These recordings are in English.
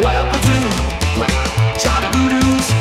What up I do? Voodoo's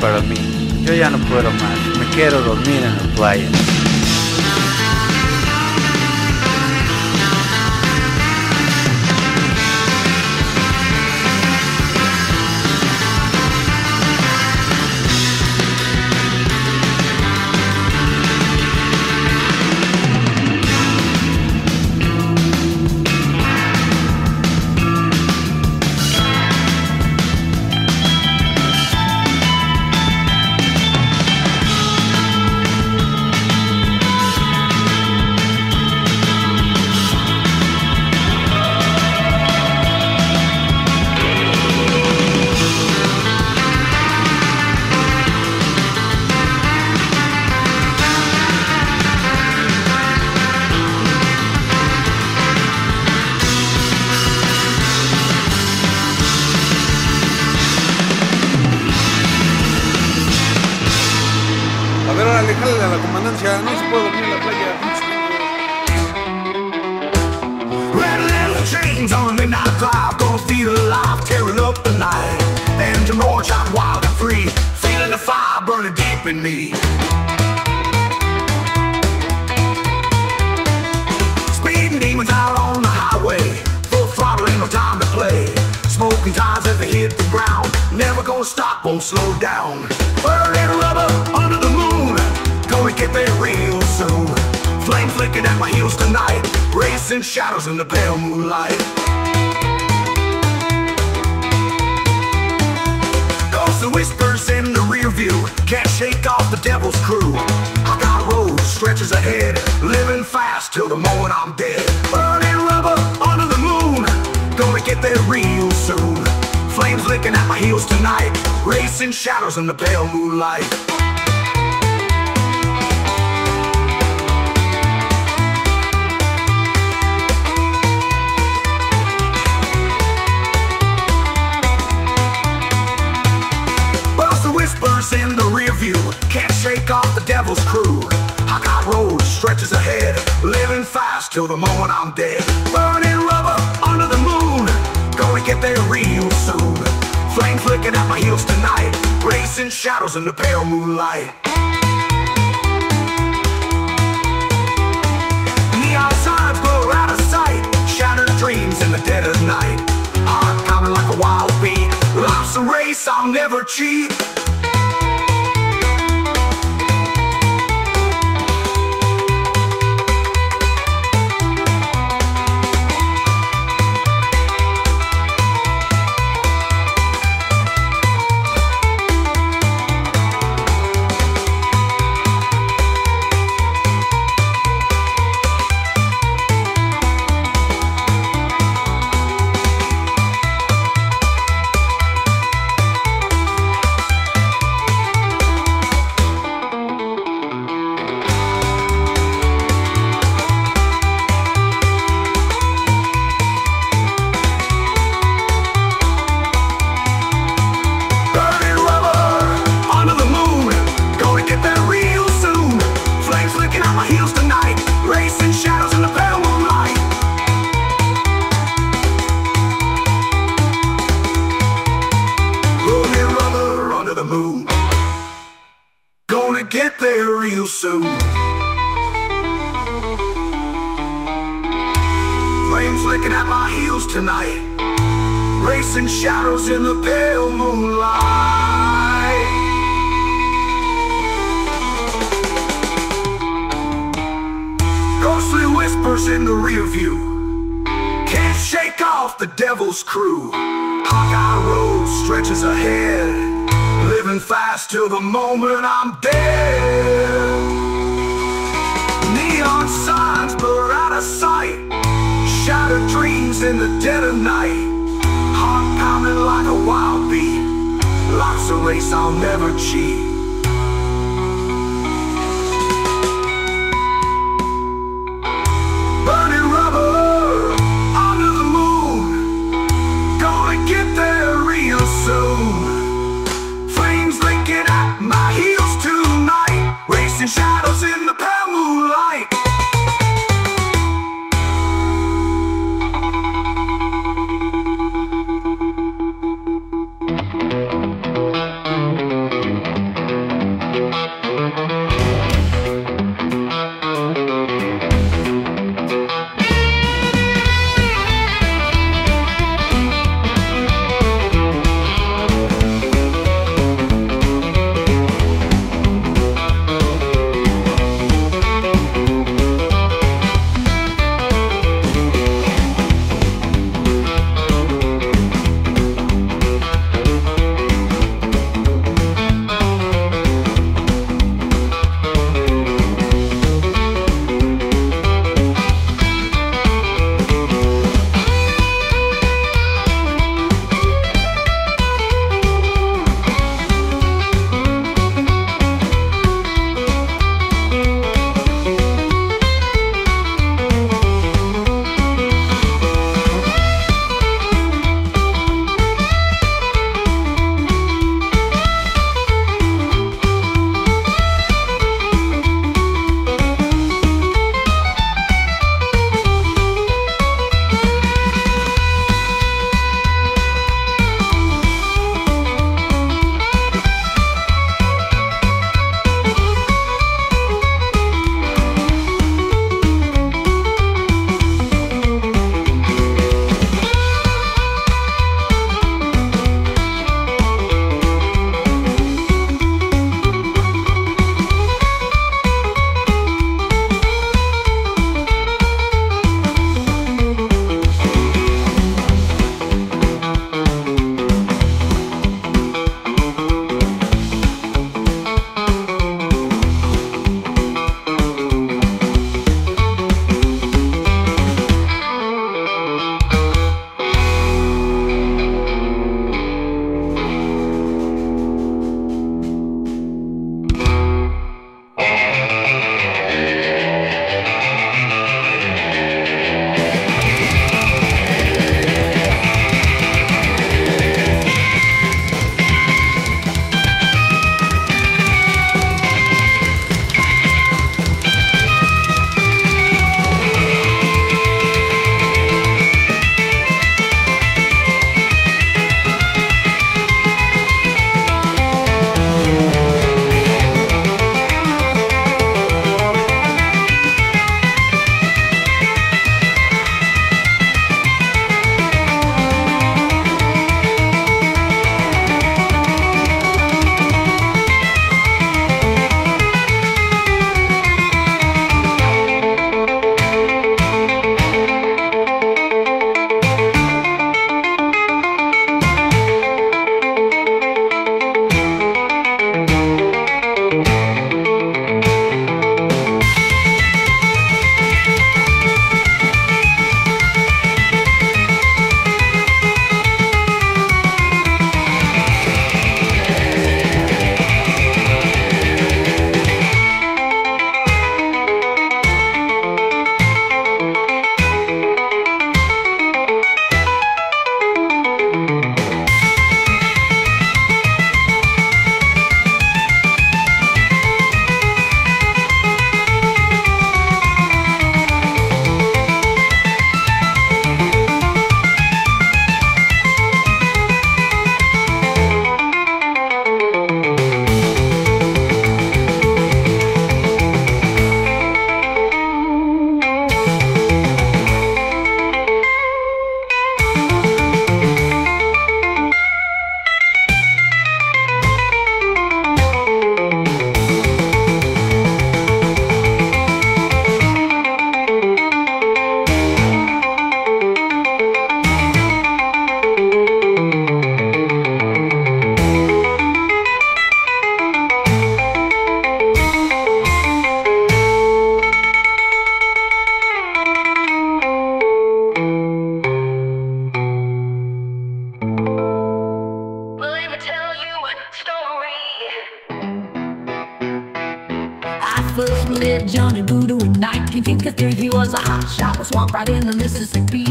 para mí. Yo ya no puedo más. Me quiero dormir en la playa, racing shadows in the pale moonlight. Ghosts and whispers in the rear view, can't shake off the devil's crew. I got roads, stretches ahead, living fast till the moment I'm dead. Burning rubber under the moon, gonna get there real soon. Flames licking at my heels tonight, racing shadows in the pale moonlight. In the rear view. Can't shake off the devil's crew. I got roads, stretches ahead. Living fast till the moment I'm dead. Burning rubber under the moon. Gonna get there real soon. Flame flicking at my heels tonight. Racing shadows in the pale moonlight. Neon signs blow out of sight. Shattered dreams in the dead of night. Heart pounding like a wild beat. Life's a race, I'll never cheat in the pale moonlight. Ghostly whispers in the rear view. Can't shake off the devil's crew. Hawkeye Road stretches ahead. Living fast till the moment I'm dead. Neon signs blur out of sight. Shattered dreams in the dead of night. Like a wild beat. Life's a race I'll never cheat. right in the Mississippi.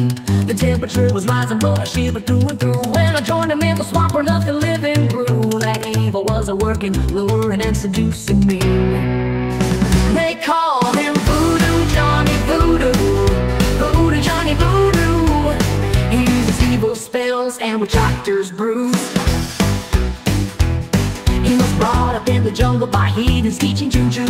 The temperature was rising, but I shivered through and through. When I joined him in the swamp where nothing living grew, that evil was a working, luring and seducing me. They call him Voodoo Johnny Voodoo, Voodoo Johnny Voodoo. He uses evil spells and witch doctors brews. He was brought up in the jungle by heathens teaching juju.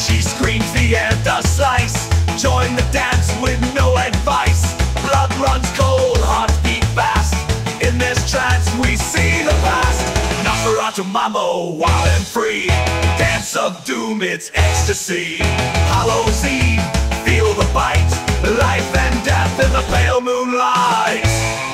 she screams the air the slice. Join the dance with no advice. Blood runs cold, heart beat fast. In this trance we see the past. Nosferatu Mambo, wild and free. Dance of doom, it's ecstasy. Hallows Eve, feel the bite. Life and death in the pale moonlight.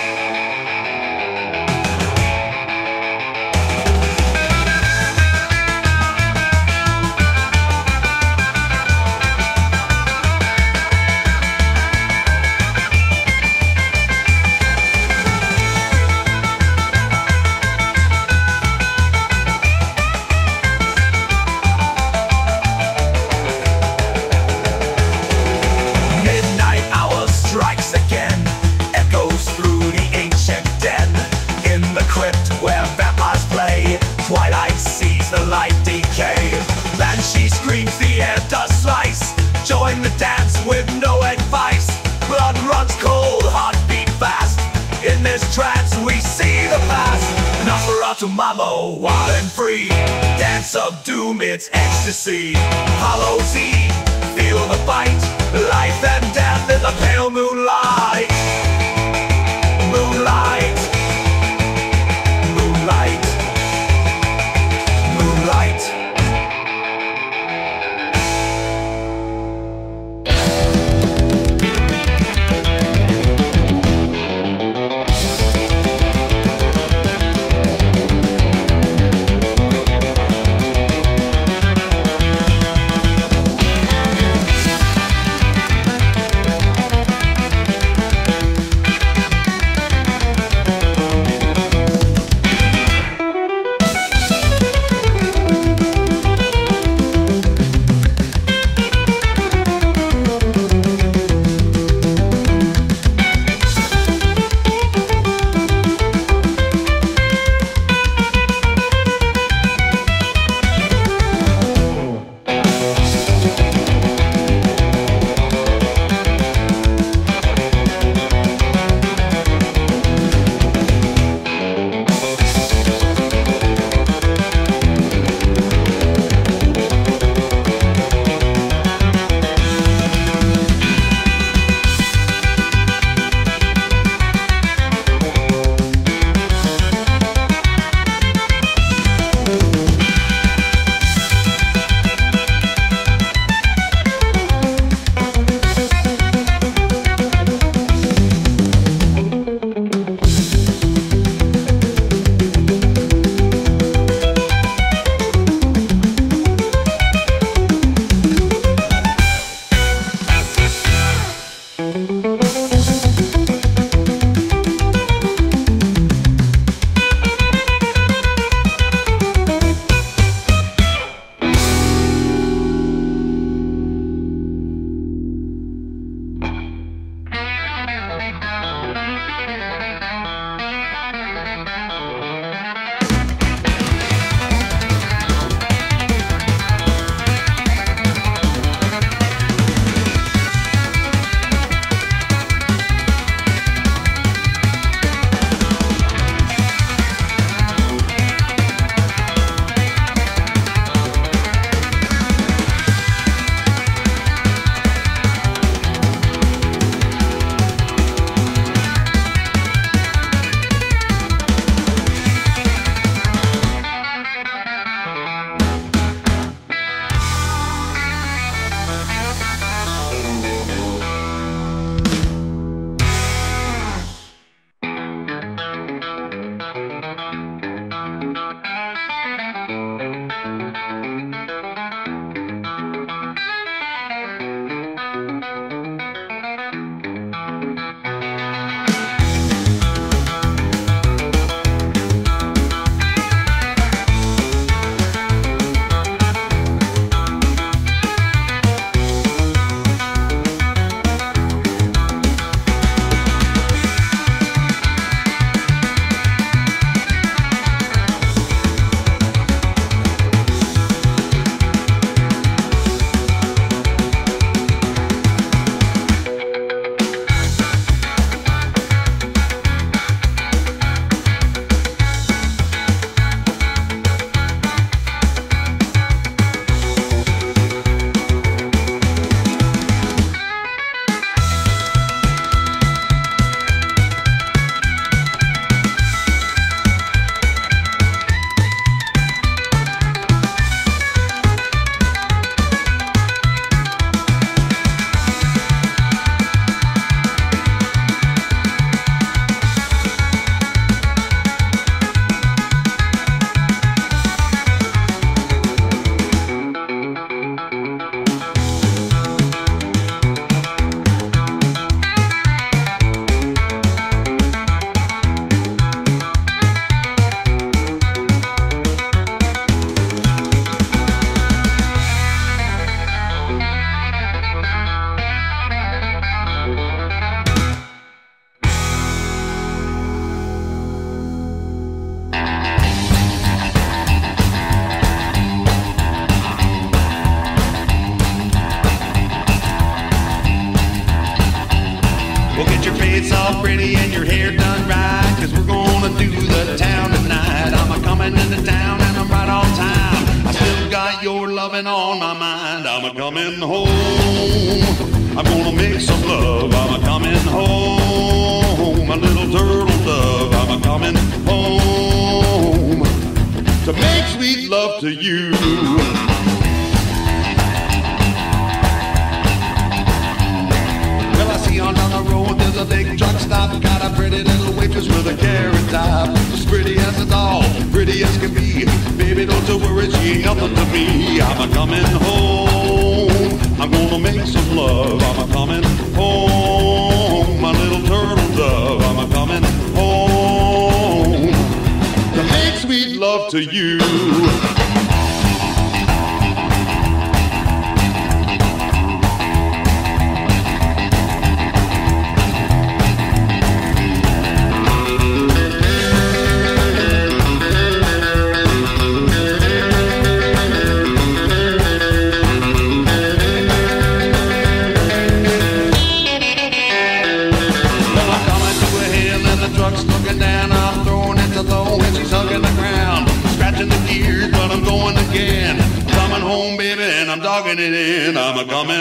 Join the dance with no advice. Blood runs cold, heartbeat fast. In this trance we see the past. Nosferatu Mambo, wild and free. Dance of doom, it's ecstasy. Hallows Eve, feel the bite. Life and death in the pale. Moonlight. Moonlight.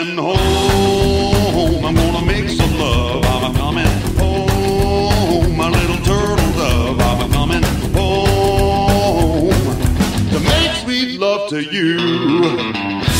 coming home. I'm gonna make some love. I'm a coming home. My little turtle dove. I'm a coming home to make sweet love to you.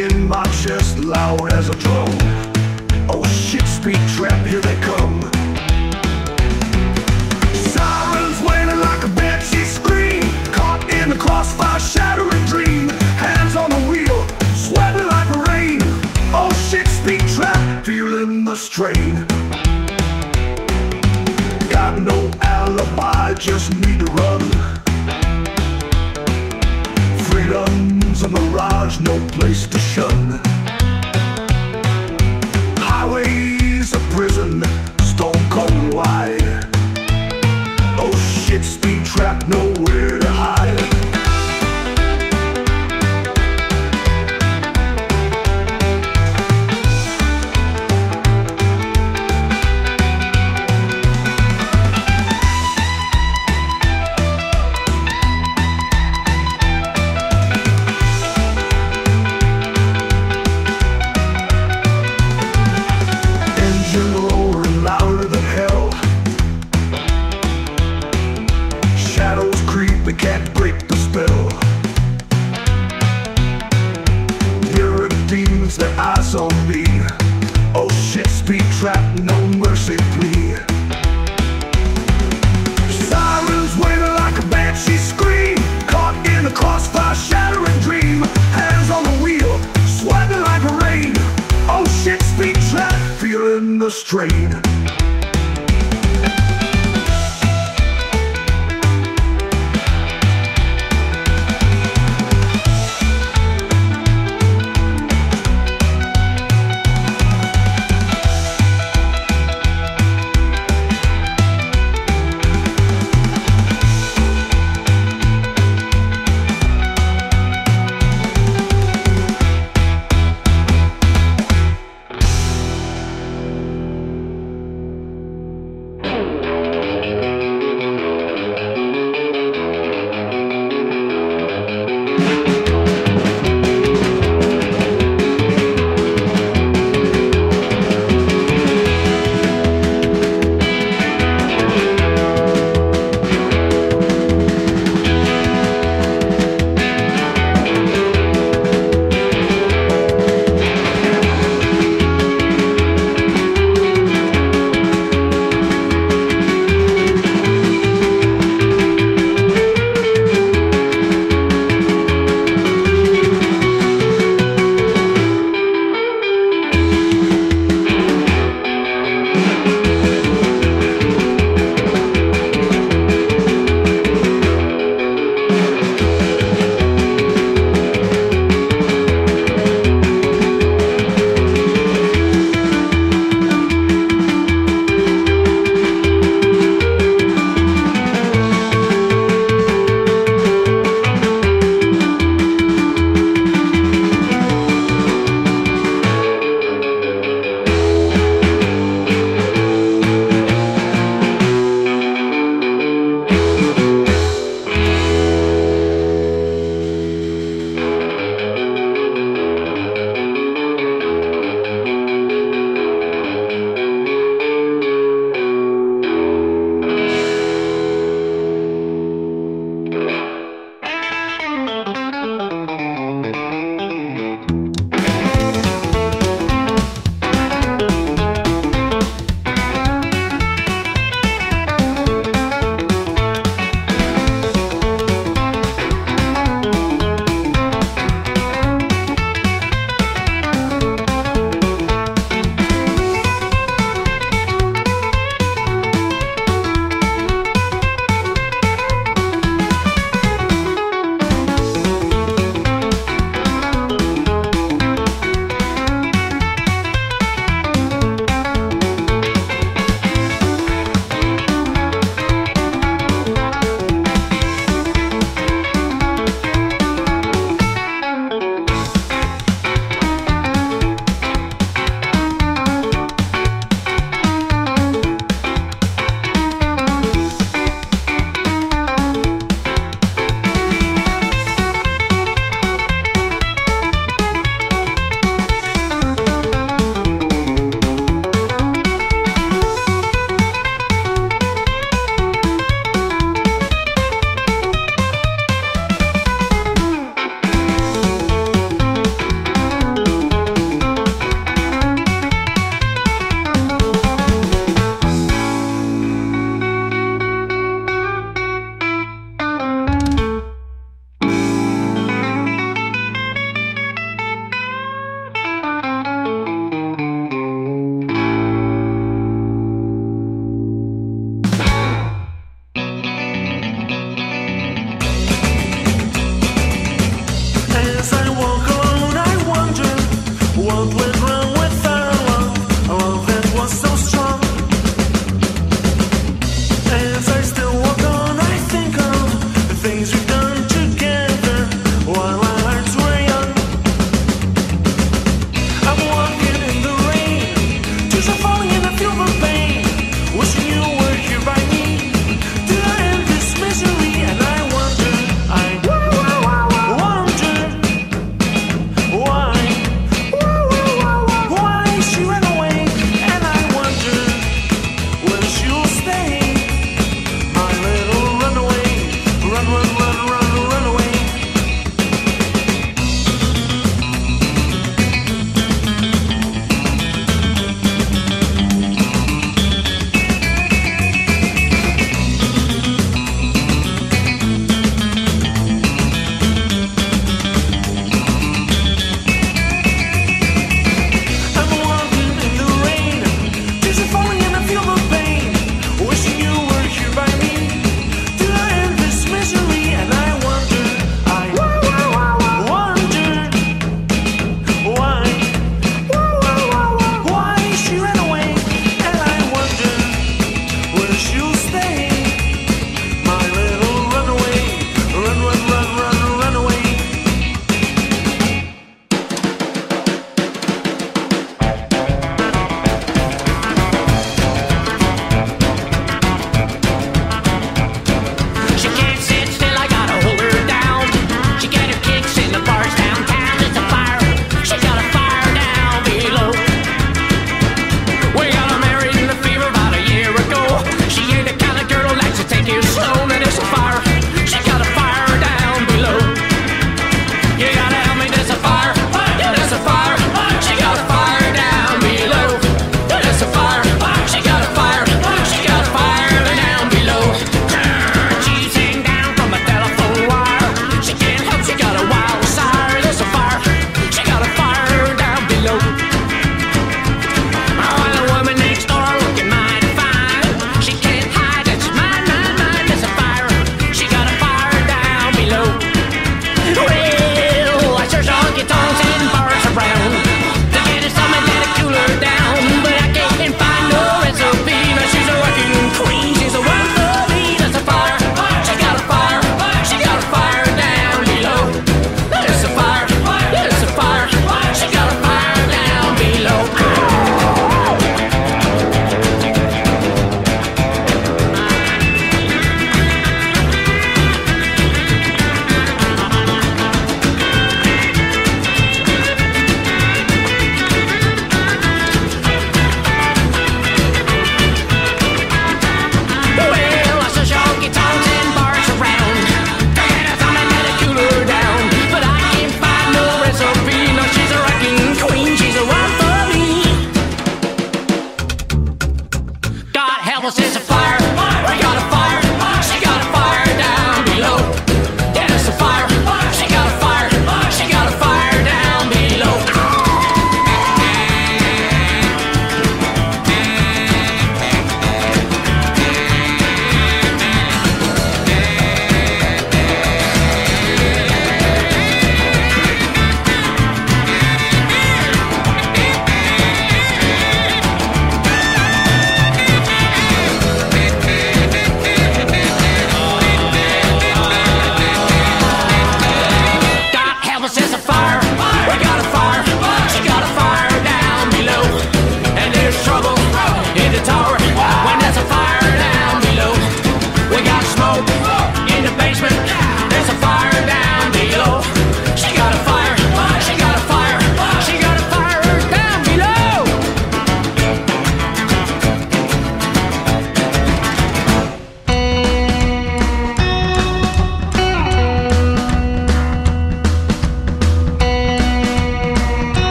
In my chest, loud as a drum. Oh shit, speed trap, here they come. Sirens wailing like a banshee scream. Caught in the crossfire, shattering dream. Hands on the wheel, sweating like rain. Oh shit, speed trap, feeling the strain. Got no alibi, just need to run. Mirage, no place to shun.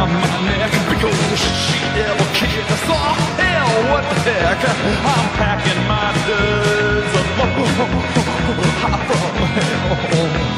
I'm? I'm packing my duds hot from hell.